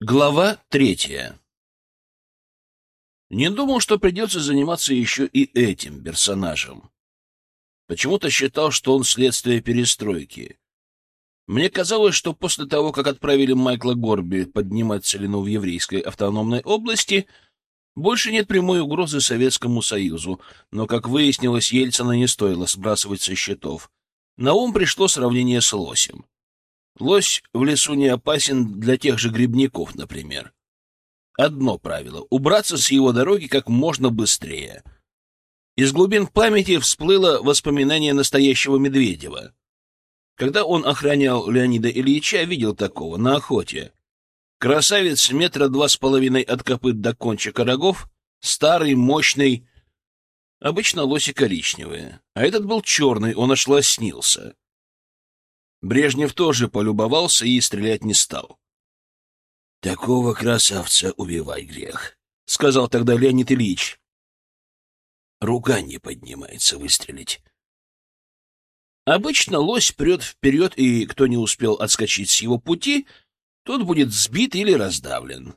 Глава третья. Не думал, что придется заниматься еще и этим персонажем. Почему-то считал, что он следствие перестройки. Мне казалось, что после того, как отправили Майкла Горби поднимать целину в еврейской автономной области, больше нет прямой угрозы Советскому Союзу, но, как выяснилось, Ельцина не стоило сбрасывать со счетов. На ум пришло сравнение с лосем. Лось в лесу не опасен для тех же грибников, например. Одно правило — убраться с его дороги как можно быстрее. Из глубин памяти всплыло воспоминание настоящего Медведева. Когда он охранял Леонида Ильича, видел такого на охоте. Красавец метра два с половиной от копыт до кончика рогов, старый, мощный, обычно лоси коричневые, а этот был черный, он аж лоснился. Брежнев тоже полюбовался и стрелять не стал. — Такого красавца убивай грех, — сказал тогда Леонид Ильич. Рука не поднимается выстрелить. Обычно лось прет вперед, и кто не успел отскочить с его пути, тот будет сбит или раздавлен.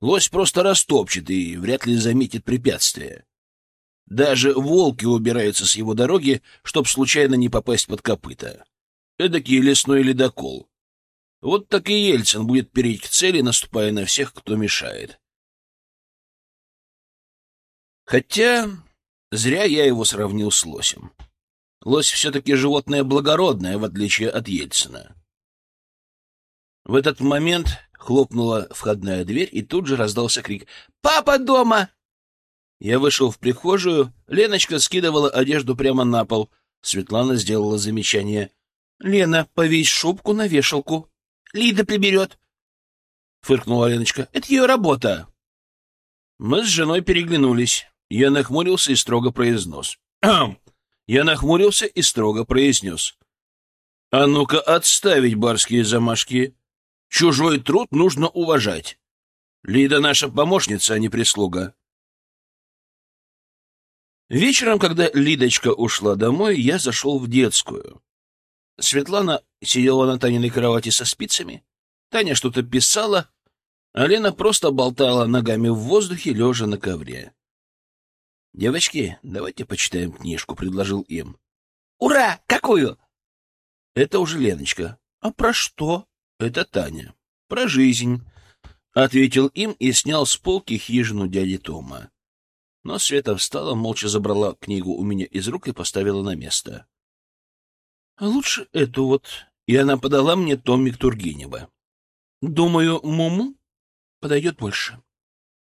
Лось просто растопчет и вряд ли заметит препятствие. Даже волки убираются с его дороги, чтобы случайно не попасть под копыта. Эдакий лесной ледокол. Вот так и Ельцин будет переть к цели, наступая на всех, кто мешает. Хотя зря я его сравнил с лосем. Лось все-таки животное благородное, в отличие от Ельцина. В этот момент хлопнула входная дверь, и тут же раздался крик «Папа дома!». Я вышел в прихожую, Леночка скидывала одежду прямо на пол. Светлана сделала замечание. — Лена, повесь шубку на вешалку. — Лида приберет. — фыркнула Леночка. — Это ее работа. Мы с женой переглянулись. Я нахмурился и строго произнес. Я нахмурился и строго произнес. — А ну-ка отставить барские замашки. Чужой труд нужно уважать. Лида наша помощница, а не прислуга. Вечером, когда Лидочка ушла домой, я зашел в детскую. Светлана сидела на Таниной кровати со спицами. Таня что-то писала, а Лена просто болтала ногами в воздухе, лежа на ковре. — Девочки, давайте почитаем книжку, — предложил им. — Ура! Какую? — Это уже Леночка. — А про что? — Это Таня. — Про жизнь, — ответил им и снял с полки хижину дяди Тома. Но Света встала, молча забрала книгу у меня из рук и поставила на место. — лучше эту вот. И она подала мне томик Тургенева. Думаю, Муму подойдет больше.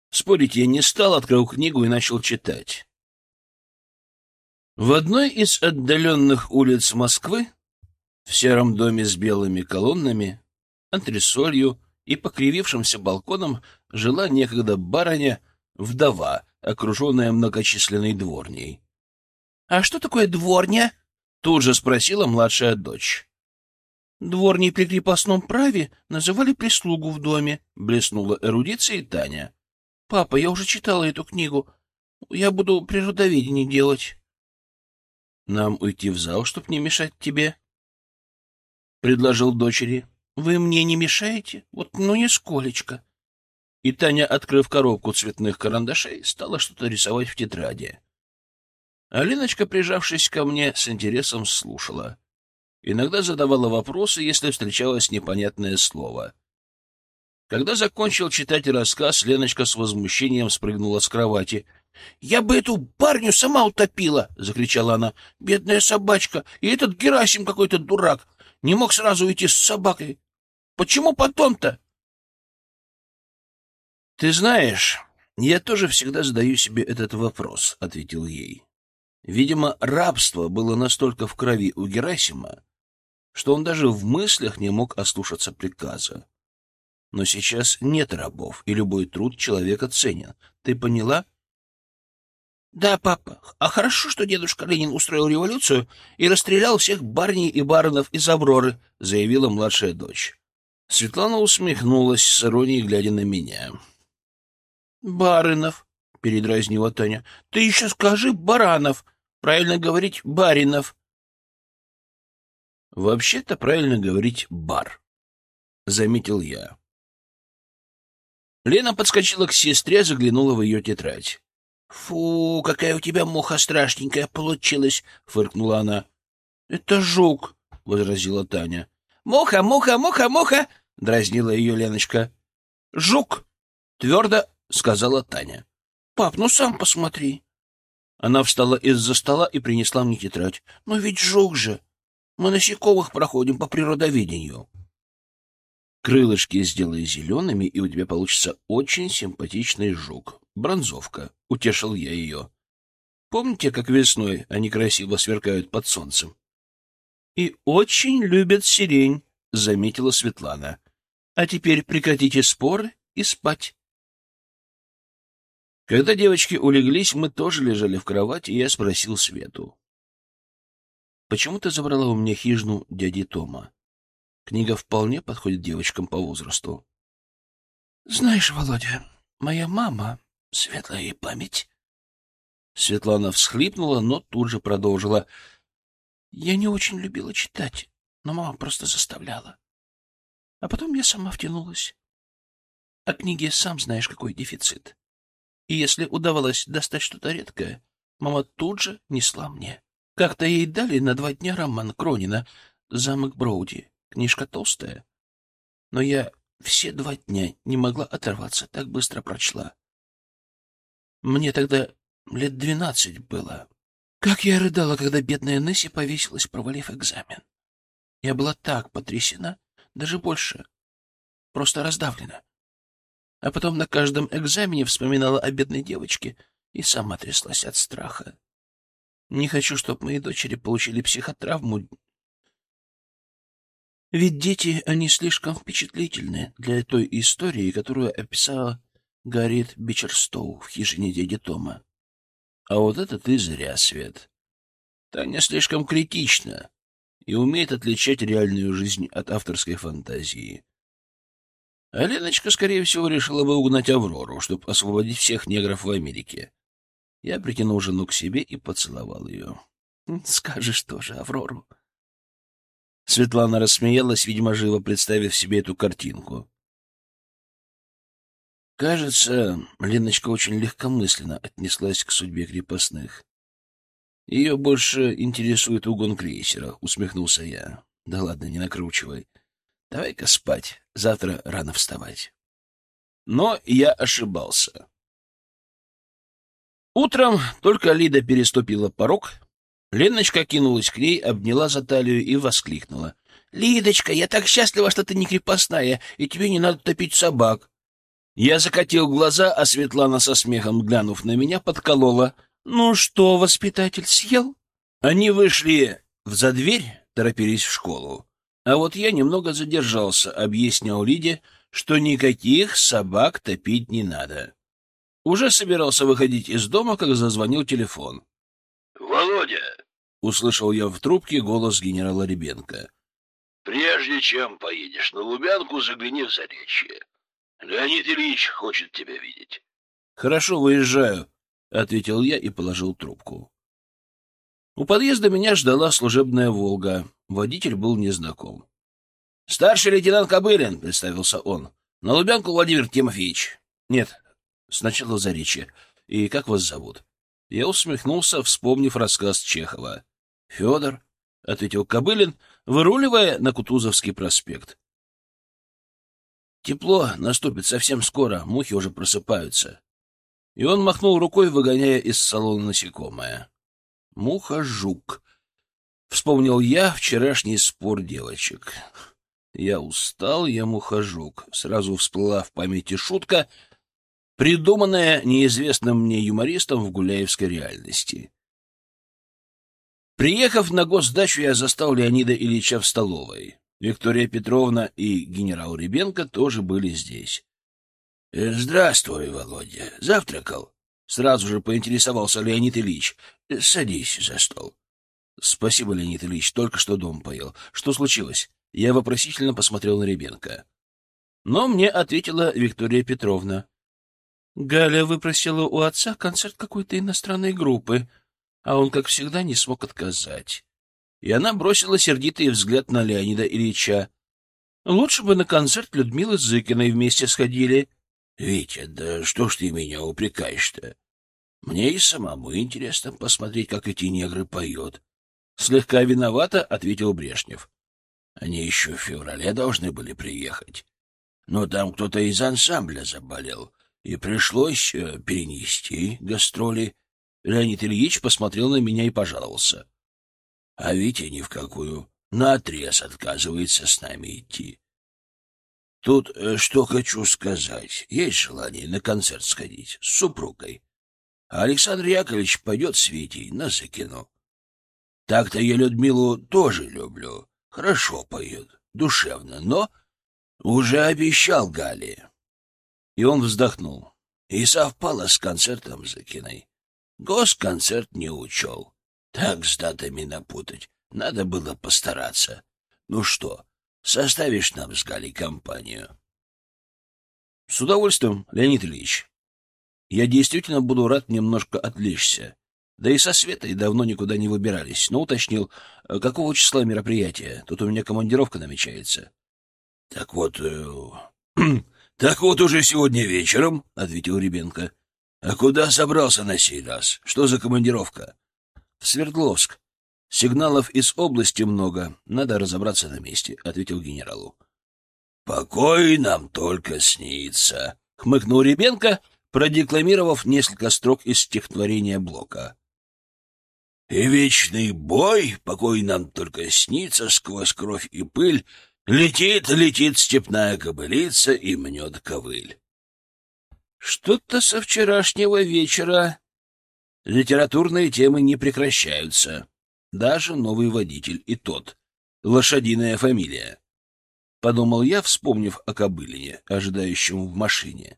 Спорить я не стал, открыл книгу и начал читать. В одной из отдаленных улиц Москвы, в сером доме с белыми колоннами, антресолью и покривившимся балконом, жила некогда барыня, вдова, окруженная многочисленной дворней. — А что такое дворня? Тут же спросила младшая дочь. Дворней при крепостном праве называли прислугу в доме, блеснула эрудицией Таня. Папа, я уже читала эту книгу. Я буду природоведение делать. Нам уйти в зал, чтоб не мешать тебе? предложил дочери. Вы мне не мешаете? Вот ну нисколечко. И Таня, открыв коробку цветных карандашей, стала что-то рисовать в тетради. Алиночка, прижавшись ко мне, с интересом слушала. Иногда задавала вопросы, если встречалось непонятное слово. Когда закончил читать рассказ, Леночка с возмущением спрыгнула с кровати. — Я бы эту парню сама утопила! — закричала она. — Бедная собачка! И этот Герасим какой-то дурак! Не мог сразу уйти с собакой! Почему потом-то? — Ты знаешь, я тоже всегда задаю себе этот вопрос, — ответил ей. Видимо, рабство было настолько в крови у Герасима, что он даже в мыслях не мог ослушаться приказа. Но сейчас нет рабов, и любой труд человека ценен. Ты поняла? Да, папа. А хорошо, что дедушка Ленин устроил революцию и расстрелял всех барней и баронов из Авроры, заявила младшая дочь. Светлана усмехнулась с иронией, глядя на меня. Барынов, передразнила Таня. Ты еще скажи баранов. Правильно говорить «баринов». Вообще-то правильно говорить «бар», — заметил я. Лена подскочила к сестре, заглянула в ее тетрадь. — Фу, какая у тебя муха страшненькая получилась! — фыркнула она. — Это жук, — возразила Таня. — Муха, муха, муха, муха! — дразнила ее Леночка. — Жук! — твердо сказала Таня. — Пап, ну сам посмотри. Она встала из-за стола и принесла мне тетрадь. — Но ведь жук же! Мы насекомых проходим по природоведению. Крылышки сделай зелеными, и у тебя получится очень симпатичный жук. Бронзовка. Утешил я ее. Помните, как весной они красиво сверкают под солнцем? И очень любят сирень, заметила Светлана. А теперь прекратите споры и спать. Когда девочки улеглись, мы тоже лежали в кровати, и я спросил Свету. — Почему ты забрала у меня хижину дяди Тома? Книга вполне подходит девочкам по возрасту. Знаешь, Володя, моя мама, светлая ей память. Светлана всхлипнула, но тут же продолжила. Я не очень любила читать, но мама просто заставляла. А потом я сама втянулась. А книги сам знаешь, какой дефицит. И если удавалось достать что-то редкое, мама тут же несла мне. Как-то ей дали на два дня роман Кронина «Замок Броуди». Книжка толстая, но я все два дня не могла оторваться, так быстро прочла. Мне тогда лет двенадцать было. Как я рыдала, когда бедная Несси повесилась, провалив экзамен. Я была так потрясена, даже больше, просто раздавлена. А потом на каждом экзамене вспоминала о бедной девочке и сама тряслась от страха. Не хочу, чтобы мои дочери получили психотравму ведь дети, они слишком впечатлительны для той истории, которую описала Гарриет Бичерстоу в хижине дяди Тома. А вот это ты зря, Свет. Таня слишком критична и умеет отличать реальную жизнь от авторской фантазии. А Леночка, скорее всего, решила бы угнать Аврору, чтобы освободить всех негров в Америке. Я притянул жену к себе и поцеловал ее. — Скажешь тоже, Аврору. Светлана рассмеялась, видимо, живо представив себе эту картинку. Кажется, Леночка очень легкомысленно отнеслась к судьбе крепостных. Ее больше интересует угон крейсера, усмехнулся я. Да ладно, не накручивай. Давай-ка спать, завтра рано вставать. Но я ошибался. Утром только Лида переступила порог, Леночка кинулась к ней, обняла за талию и воскликнула. — Лидочка, я так счастлива, что ты не крепостная, и тебе не надо топить собак. Я закатил глаза, а Светлана со смехом, глянув на меня, подколола. — Ну что, воспитатель, съел? Они вышли за дверь, торопились в школу. А вот я немного задержался, объяснял Лиде, что никаких собак топить не надо. Уже собирался выходить из дома, как зазвонил телефон. — Володя, услышал я в трубке голос генерала Ребенко. Прежде чем поедешь на Лубянку, загляни в Заречье. Леонид Ильич хочет тебя видеть. Хорошо, выезжаю, ответил я и положил трубку. У подъезда меня ждала служебная Волга. Водитель был незнаком. Старший лейтенант Кобылин, представился он. На Лубянку Владимир Тимофеевич. Нет, сначала в Заречье. И как вас зовут? Я усмехнулся, вспомнив рассказ Чехова. — Федор, — ответил Кобылин, выруливая на Кутузовский проспект. — Тепло наступит совсем скоро, мухи уже просыпаются. И он махнул рукой, выгоняя из салона насекомое. Муха-жук. Вспомнил я вчерашний спор девочек. Я устал, я мухожук. Сразу всплыла в памяти шутка, придуманная неизвестным мне юмористом в гуляевской реальности. Приехав на госдачу, я застал Леонида Ильича в столовой. Виктория Петровна и генерал Ребенко тоже были здесь. «Э, — Здравствуй, Володя. Завтракал? — сразу же поинтересовался Леонид Ильич. — Садись за стол. — Спасибо, Леонид Ильич, только что дом поел. Что случилось? Я вопросительно посмотрел на Ребенко. Но мне ответила Виктория Петровна. — Галя выпросила у отца концерт какой-то иностранной группы а он, как всегда, не смог отказать. И она бросила сердитый взгляд на Леонида Ильича. Лучше бы на концерт Людмилы Зыкиной вместе сходили. — Витя, да что ж ты меня упрекаешь-то? Мне и самому интересно посмотреть, как эти негры поют. Слегка виновато, — ответил Брешнев. Они еще в феврале должны были приехать. Но там кто-то из ансамбля заболел, и пришлось э, перенести гастроли. Леонид Ильич посмотрел на меня и пожаловался. А Витя ни в какую. Наотрез отказывается с нами идти. Тут э, что хочу сказать. Есть желание на концерт сходить с супругой. А Александр Яковлевич пойдет с Витей на Закину. Так-то я Людмилу тоже люблю. Хорошо поет, душевно, но уже обещал Гале. И он вздохнул. И совпало с концертом Закиной. Госконцерт не учел. Так с датами напутать. Надо было постараться. Ну что, составишь нам с Галей компанию? С удовольствием, Леонид Ильич. Я действительно буду рад немножко отвлечься. Да и со Светой давно никуда не выбирались, но уточнил, э, какого числа мероприятие. Тут у меня командировка намечается. — Так вот... Э, так вот уже сегодня вечером, — ответил Ребенко. — А куда собрался на сей раз? Что за командировка? В Свердловск. Сигналов из области много. Надо разобраться на месте, — ответил генералу. — Покой нам только снится, — хмыкнул Ребенко, продекламировав несколько строк из стихотворения Блока. — И вечный бой, покой нам только снится сквозь кровь и пыль, летит, летит степная кобылица и мнет ковыль. Что-то со вчерашнего вечера Литературные темы не прекращаются. Даже новый водитель и тот. Лошадиная фамилия. Подумал я, вспомнив о Кобылине, ожидающем в машине.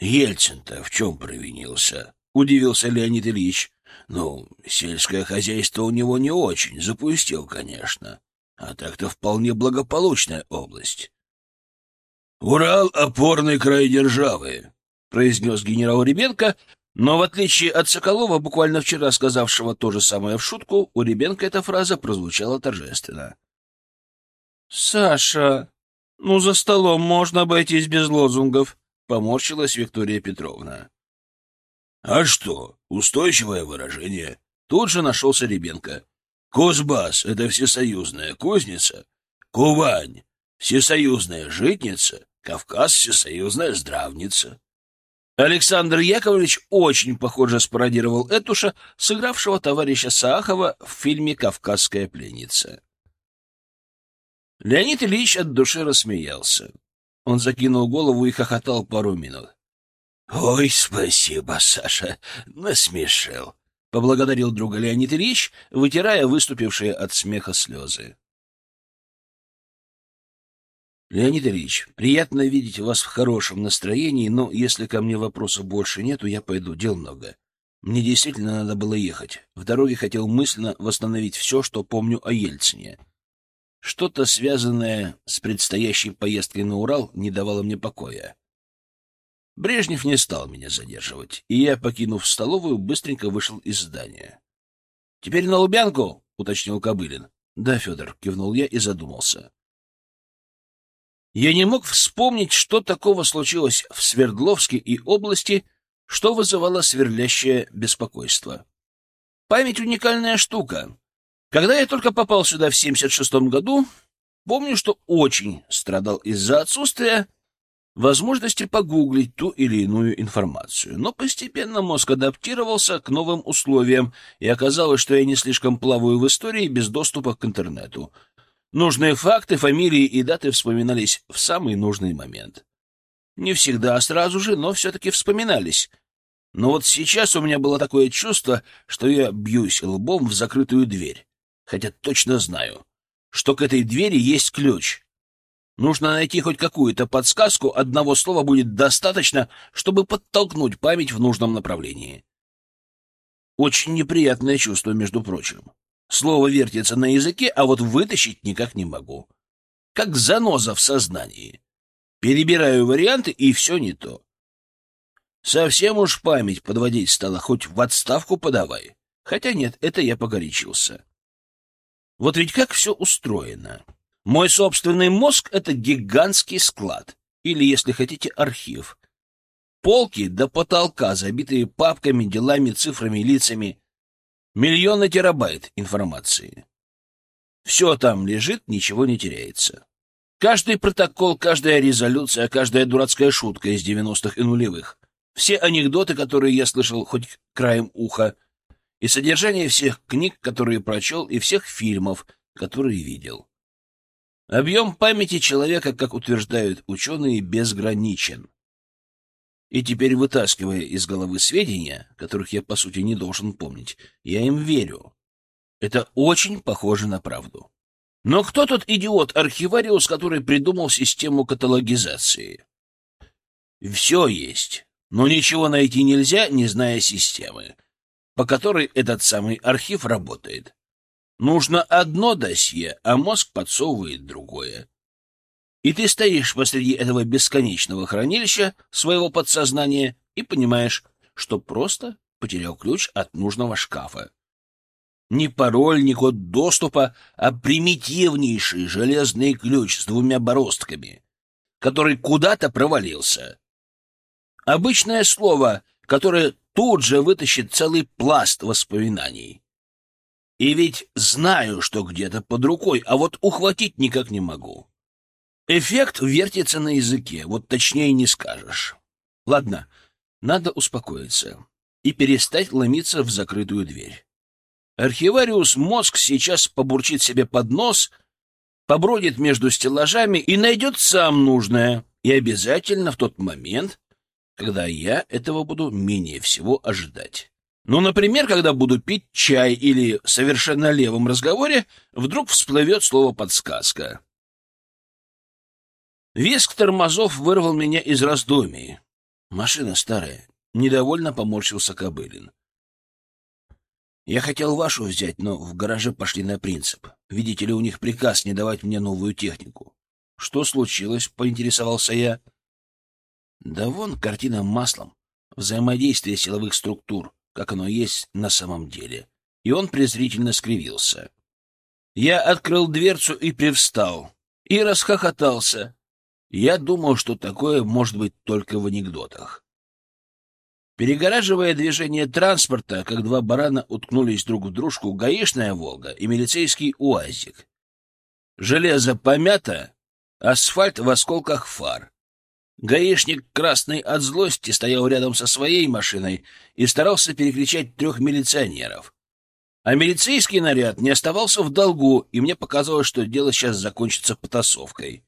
Ельцин-то в чем провинился? Удивился Леонид Ильич. Ну, сельское хозяйство у него не очень, запустил, конечно. А так-то вполне благополучная область. «Урал — опорный край державы», — произнес генерал Ребенко, но в отличие от Соколова, буквально вчера сказавшего то же самое в шутку, у Ребенка эта фраза прозвучала торжественно. «Саша, ну за столом можно обойтись без лозунгов», — поморщилась Виктория Петровна. «А что, устойчивое выражение?» Тут же нашелся Ребенко. «Кузбасс — это всесоюзная кузница, Кувань — всесоюзная житница, Кавказ — всесоюзная здравница». Александр Яковлевич очень похоже спародировал Этуша, сыгравшего товарища Саахова в фильме «Кавказская пленница». Леонид Ильич от души рассмеялся. Он закинул голову и хохотал пару минут. — Ой, спасибо, Саша, насмешил, — поблагодарил друга Леонид Ильич, вытирая выступившие от смеха слезы. Леонид Ильич, приятно видеть вас в хорошем настроении, но если ко мне вопросов больше нету, я пойду, дел много. Мне действительно надо было ехать. В дороге хотел мысленно восстановить все, что помню о Ельцине. Что-то, связанное с предстоящей поездкой на Урал, не давало мне покоя. Брежнев не стал меня задерживать, и я, покинув столовую, быстренько вышел из здания. — Теперь на Лубянку? — уточнил Кобылин. — Да, Федор, — кивнул я и задумался. Я не мог вспомнить, что такого случилось в Свердловске и области, что вызывало сверлящее беспокойство. Память — уникальная штука. Когда я только попал сюда в 76-м году, помню, что очень страдал из-за отсутствия возможности погуглить ту или иную информацию. Но постепенно мозг адаптировался к новым условиям, и оказалось, что я не слишком плаваю в истории без доступа к интернету — Нужные факты, фамилии и даты вспоминались в самый нужный момент. Не всегда сразу же, но все-таки вспоминались. Но вот сейчас у меня было такое чувство, что я бьюсь лбом в закрытую дверь. Хотя точно знаю, что к этой двери есть ключ. Нужно найти хоть какую-то подсказку, одного слова будет достаточно, чтобы подтолкнуть память в нужном направлении. Очень неприятное чувство, между прочим. Слово вертится на языке, а вот вытащить никак не могу. Как заноза в сознании. Перебираю варианты, и все не то. Совсем уж память подводить стала, хоть в отставку подавай. Хотя нет, это я погорячился. Вот ведь как все устроено. Мой собственный мозг — это гигантский склад, или, если хотите, архив, Полки до потолка, забитые папками, делами, цифрами, лицами. Миллионы терабайт информации. Все там лежит, ничего не теряется. Каждый протокол, каждая резолюция, каждая дурацкая шутка из девяностых и нулевых. Все анекдоты, которые я слышал хоть краем уха, и содержание всех книг, которые прочел, и всех фильмов, которые видел. Объем памяти человека, как утверждают ученые, безграничен. И теперь, вытаскивая из головы сведения, которых я, по сути, не должен помнить, я им верю. Это очень похоже на правду. Но кто тот идиот-архивариус, который придумал систему каталогизации? Все есть, но ничего найти нельзя, не зная системы, по которой этот самый архив работает. Нужно одно досье, а мозг подсовывает другое. И ты стоишь посреди этого бесконечного хранилища своего подсознания и понимаешь, что просто потерял ключ от нужного шкафа. Не пароль, не код доступа, а примитивнейший железный ключ с двумя бороздками, который куда-то провалился. Обычное слово, которое тут же вытащит целый пласт воспоминаний. И ведь знаю, что где-то под рукой, а вот ухватить никак не могу. Эффект вертится на языке, вот точнее не скажешь. Ладно, надо успокоиться и перестать ломиться в закрытую дверь. Архивариус мозг сейчас побурчит себе под нос, побродит между стеллажами и найдет сам нужное, и обязательно в тот момент, когда я этого буду менее всего ожидать. Ну, например, когда буду пить чай или в совершенно левом разговоре вдруг всплывет слово «подсказка». Виск тормозов вырвал меня из раздумий. Машина старая. Недовольно поморщился Кобылин. Я хотел вашу взять, но в гараже пошли на принцип. Видите ли, у них приказ не давать мне новую технику. Что случилось? — поинтересовался я. Да вон картина маслом. Взаимодействие силовых структур, как оно есть на самом деле. И он презрительно скривился. Я открыл дверцу и привстал. И расхохотался. Я думал, что такое может быть только в анекдотах. Перегораживая движение транспорта, как два барана уткнулись друг в дружку гаишная «Волга» и милицейский «УАЗик». Железо помято, асфальт в осколках фар. Гаишник, красный от злости, стоял рядом со своей машиной и старался перекричать трех милиционеров. А милицейский наряд не оставался в долгу, и мне показалось, что дело сейчас закончится потасовкой.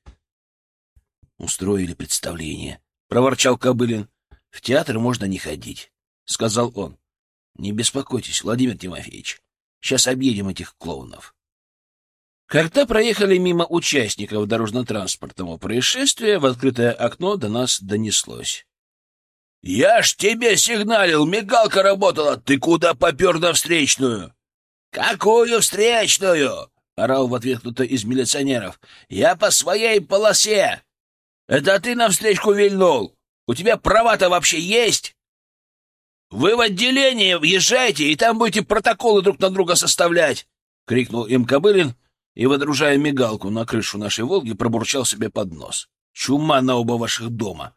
«Устроили представление», — проворчал Кобылин. В театр можно не ходить, — сказал он. — Не беспокойтесь, Владимир Тимофеевич. Сейчас объедем этих клоунов. Когда проехали мимо участников дорожно-транспортного происшествия, в открытое окно до нас донеслось. — Я ж тебе сигналил, мигалка работала, ты куда попер на встречную? — Какую встречную? — орал в ответ кто-то из милиционеров. — Я по своей полосе. — Это ты на встречку вильнул? У тебя права-то вообще есть? Вы в отделение въезжайте, и там будете протоколы друг на друга составлять!» — крикнул им Кобылин и, водружая мигалку на крышу нашей «Волги», пробурчал себе под нос. «Чума на оба ваших дома!»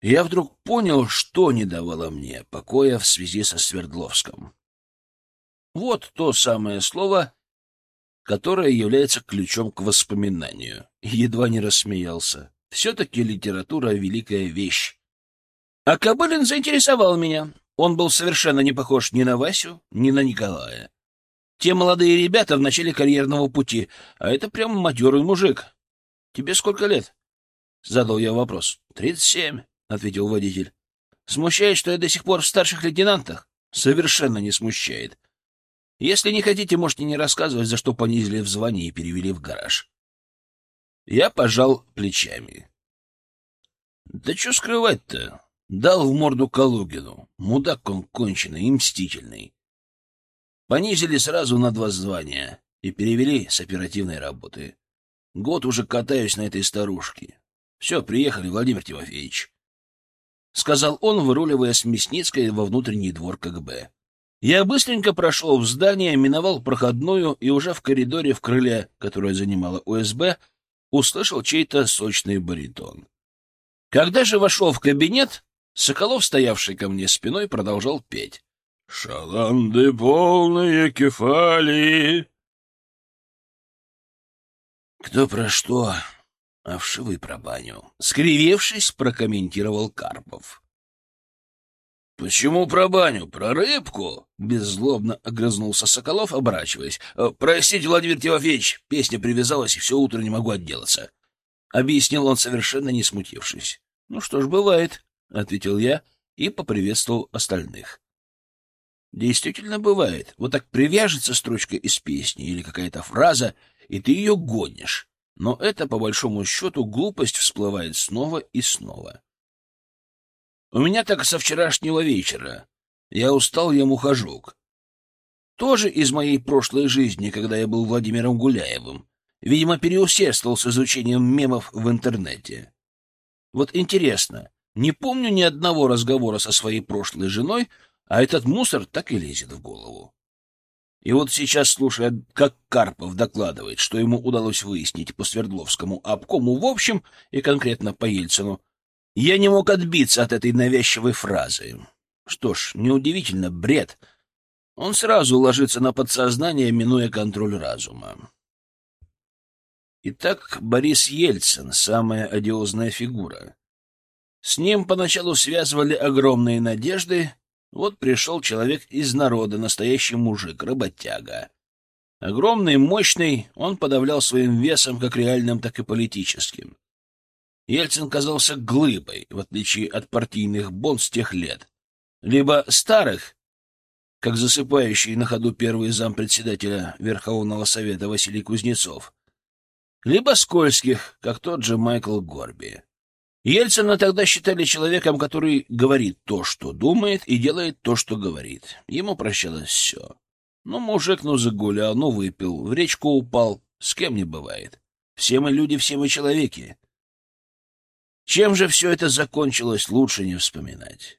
Я вдруг понял, что не давало мне покоя в связи со Свердловском. Вот то самое слово, которое является ключом к воспоминанию. Едва не рассмеялся. Все-таки литература — великая вещь. А Кобылин заинтересовал меня. Он был совершенно не похож ни на Васю, ни на Николая. Те молодые ребята в начале карьерного пути, а это прям матерый мужик. Тебе сколько лет? Задал я вопрос. Тридцать семь, ответил водитель. Смущает, что я до сих пор в старших лейтенантах? Совершенно не смущает. Если не хотите, можете не рассказывать, за что понизили в звании и перевели в гараж. Я пожал плечами. Да что скрывать-то? Дал в морду Калугину. Мудак он конченый и мстительный. Понизили сразу на два звания и перевели с оперативной работы. Год уже катаюсь на этой старушке. Все, приехали, Владимир Тимофеевич. — сказал он, выруливая с Мясницкой во внутренний двор КГБ. Я быстренько прошел в здание, миновал проходную и уже в коридоре в крыле, которое занимало УСБ, услышал чей-то сочный баритон. Когда же вошел в кабинет, Соколов, стоявший ко мне спиной, продолжал петь. «Шаланды полные кефалии!» «Кто про что, а вшивый про баню», — скривившись, прокомментировал Карпов. «Почему про баню? Про рыбку?» — беззлобно огрызнулся Соколов, оборачиваясь. «Э, «Простите, Владимир Тимофеевич, песня привязалась, и все утро не могу отделаться», — объяснил он, совершенно не смутившись. «Ну что ж, бывает», — ответил я и поприветствовал остальных. Действительно бывает. Вот так привяжется строчка из песни или какая-то фраза, и ты ее гонишь. Но это, по большому счету, глупость всплывает снова и снова. У меня так со вчерашнего вечера. Я устал, я мухожук. Тоже из моей прошлой жизни, когда я был Владимиром Гуляевым. Видимо, переусердствовал с изучением мемов в интернете. Вот интересно, не помню ни одного разговора со своей прошлой женой, а этот мусор так и лезет в голову. И вот сейчас, слушая, как Карпов докладывает, что ему удалось выяснить по Свердловскому обкому в общем и конкретно по Ельцину, я не мог отбиться от этой навязчивой фразы. Что ж, неудивительно, бред. Он сразу ложится на подсознание, минуя контроль разума. Итак, Борис Ельцин — самая одиозная фигура. С ним поначалу связывали огромные надежды. Вот пришел человек из народа, настоящий мужик, работяга. Огромный, мощный, он подавлял своим весом как реальным, так и политическим. Ельцин казался глыбой, в отличие от партийных бонс тех лет. Либо старых, как засыпающий на ходу первый зампредседателя Верховного Совета Василий Кузнецов, либо скользких, как тот же Майкл Горби. Ельцина тогда считали человеком, который говорит то, что думает, и делает то, что говорит. Ему прощалось все. Ну, мужик, ну, загулял, ну, выпил, в речку упал. С кем не бывает. Все мы люди, все мы человеки. Чем же все это закончилось, лучше не вспоминать.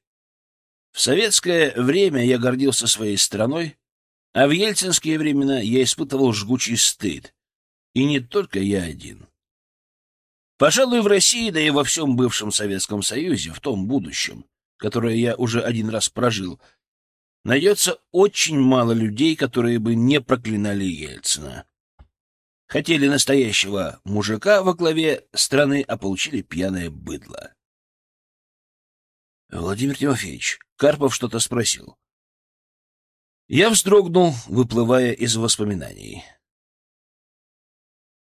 В советское время я гордился своей страной, а в ельцинские времена я испытывал жгучий стыд. И не только я один. Пожалуй, в России, да и во всем бывшем Советском Союзе, в том будущем, которое я уже один раз прожил, найдется очень мало людей, которые бы не проклинали Ельцина. Хотели настоящего мужика во главе страны, а получили пьяное быдло. Владимир Тимофеевич, Карпов что-то спросил. Я вздрогнул, выплывая из воспоминаний.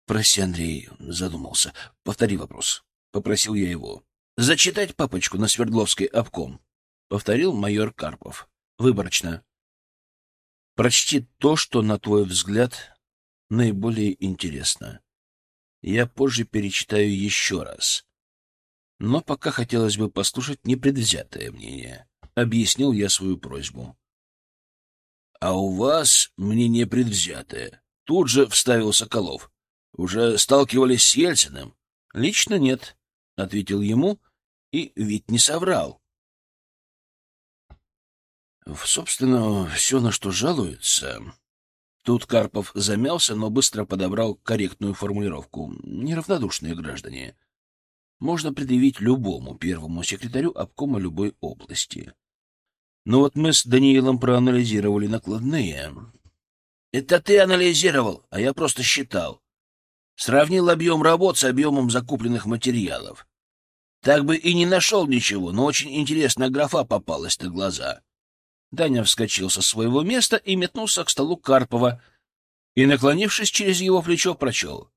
Прости, Андрей, задумался. Повтори вопрос. Попросил я его. Зачитать папочку на Свердловской обком. Повторил майор Карпов. Выборочно. Прочти то, что, на твой взгляд, наиболее интересно. Я позже перечитаю еще раз. Но пока хотелось бы послушать непредвзятое мнение. Объяснил я свою просьбу. — А у вас мнение предвзятое. Тут же вставил Соколов. — Уже сталкивались с Ельциным? — Лично нет, — ответил ему, и ведь не соврал. Собственно, все, на что жалуются, Тут Карпов замялся, но быстро подобрал корректную формулировку. Неравнодушные граждане. Можно предъявить любому первому секретарю обкома любой области. Но вот мы с Даниилом проанализировали накладные. Это ты анализировал, а я просто считал. Сравнил объем работ с объемом закупленных материалов. Так бы и не нашел ничего, но очень интересная графа попалась на глаза. Даня вскочил со своего места и метнулся к столу Карпова и, наклонившись через его плечо, прочел.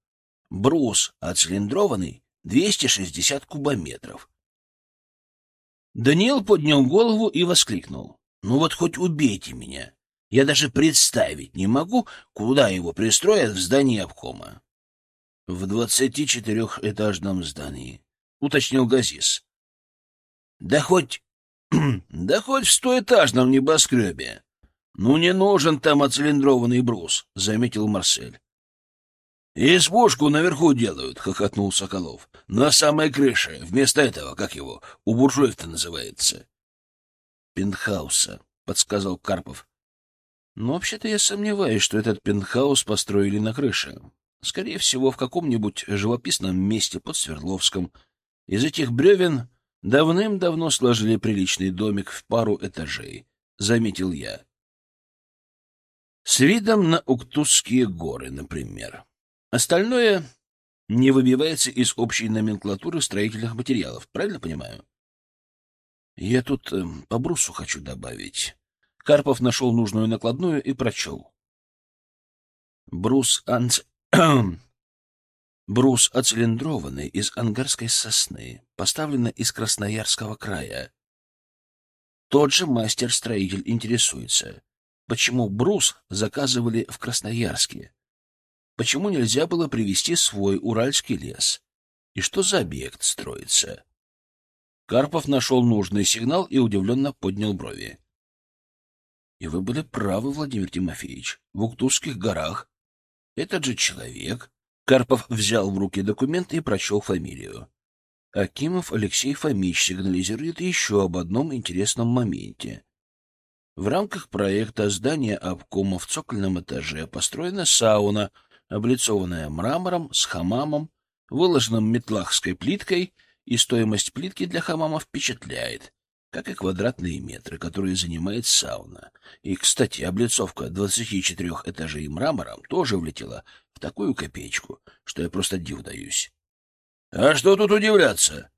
Брус отцилиндрованный 260 кубометров. Даниил поднял голову и воскликнул. «Ну вот хоть убейте меня. Я даже представить не могу, куда его пристроят в здании обкома». «В двадцати четырехэтажном здании», — уточнил Газис. «Да хоть Да хоть в стоэтажном небоскребе. Ну, не нужен там оцилиндрованный брус, — заметил Марсель. «Избушку наверху делают», — хохотнул Соколов. «На самой крыше. Вместо этого, как его, у буржуев-то называется». «Пентхауса», — подсказал Карпов. «Но вообще-то я сомневаюсь, что этот пентхаус построили на крыше. Скорее всего, в каком-нибудь живописном месте под Свердловском. Из этих бревен Давным-давно сложили приличный домик в пару этажей, заметил я. С видом на Уктусские горы, например. Остальное не выбивается из общей номенклатуры строительных материалов, правильно понимаю? Я тут э, по брусу хочу добавить. Карпов нашел нужную накладную и прочел. Брус анц... Брус оцилиндрованный из ангарской сосны, поставлено из Красноярского края. Тот же мастер-строитель интересуется, почему брус заказывали в Красноярске, почему нельзя было привезти свой уральский лес, и что за объект строится. Карпов нашел нужный сигнал и удивленно поднял брови. — И вы были правы, Владимир Тимофеевич. В Уктусских горах этот же человек Карпов взял в руки документ и прочел фамилию. Акимов Алексей Фомич сигнализирует еще об одном интересном моменте. В рамках проекта здания обкома в цокольном этаже построена сауна, облицованная мрамором с хамамом, выложенным метлахской плиткой, и стоимость плитки для хамама впечатляет, как и квадратные метры, которые занимает сауна. И, кстати, облицовка 24 этажей мрамором тоже влетела в такую копеечку, что я просто див даюсь. — А что тут удивляться?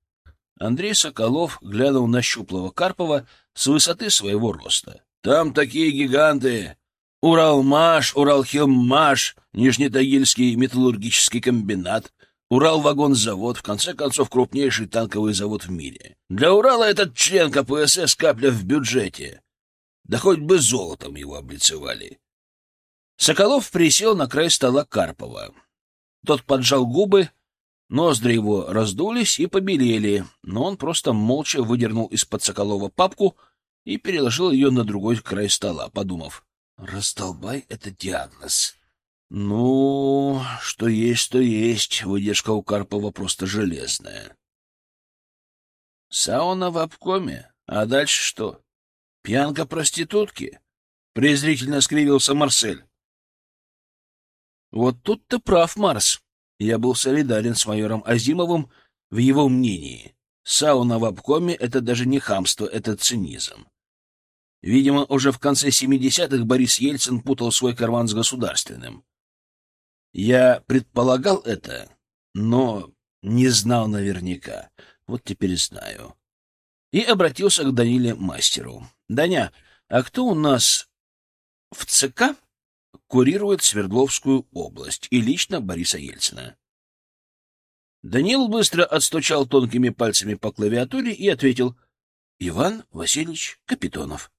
Андрей Соколов глянул на щуплого Карпова с высоты своего роста. — Там такие гиганты! Уралмаш, Уралхиммаш, Нижнетагильский металлургический комбинат, Уралвагонзавод, в конце концов, крупнейший танковый завод в мире. Для Урала этот член КПСС капля в бюджете. Да хоть бы золотом его облицевали. Соколов присел на край стола Карпова. Тот поджал губы, ноздри его раздулись и побелели, но он просто молча выдернул из-под Соколова папку и переложил ее на другой край стола, подумав. «Раздолбай — это диагноз». «Ну, что есть, то есть. Выдержка у Карпова просто железная». «Сауна в обкоме? А дальше что? Пьянка проститутки?» — презрительно скривился Марсель. Вот тут ты прав, Марс. Я был солидарен с майором Азимовым в его мнении. Сауна в обкоме — это даже не хамство, это цинизм. Видимо, уже в конце 70-х Борис Ельцин путал свой карман с государственным. Я предполагал это, но не знал наверняка. Вот теперь знаю. И обратился к Даниле Мастеру. — Даня, а кто у нас в ЦК курирует Свердловскую область и лично Бориса Ельцина. Данил быстро отстучал тонкими пальцами по клавиатуре и ответил «Иван Васильевич Капитонов».